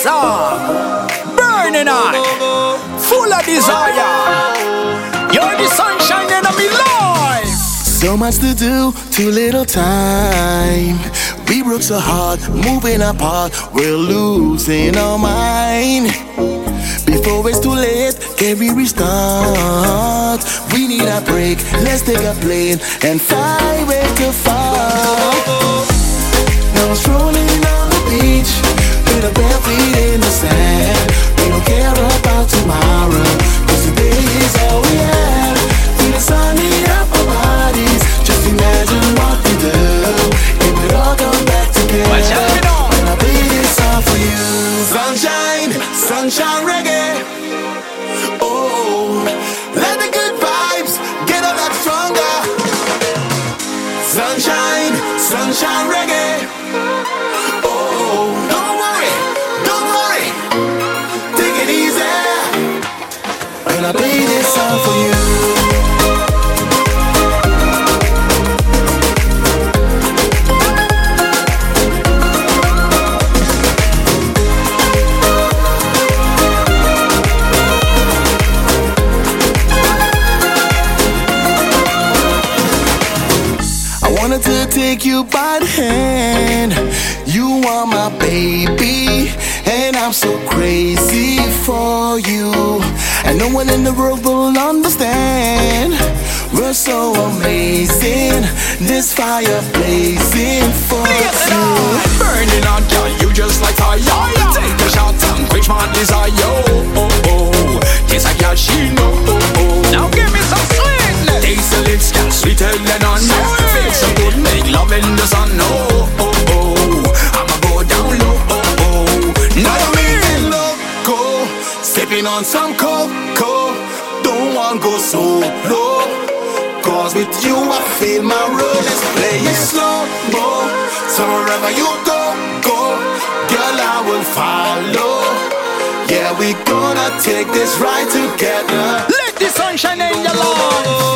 song. Burning on. Full of desire. You're the sunshine in my life. So much to do, too little time. We work so hard, moving apart, we're losing our mind. Before it's too late, can we restart? We need a break, let's take a plane and fly way Sunshine, reggae. Oh, don't worry, don't worry. Take it easy. And I play this song for you. Wanted to take you by the hand. You are my baby, and I'm so crazy for you. And no one in the world will understand. We're so amazing. This fire blazing for Blaze it you. on. Burning on, girl, you just like fire. Take a shot and quench my desire. Oh, oh. This a girl, she know. Oh, oh. Now give me some sweetness. Taste the lips, girl, sweeter than on. Good, make the sun. Oh, oh, oh. I'ma go down low. Oh, oh. Now loco, sipping on some cocoa. Don't want go solo, cause with you I feel my role is playing slow mo. So wherever you go, go, girl I will follow. Yeah, we gonna take this ride together. Let the sunshine in your life.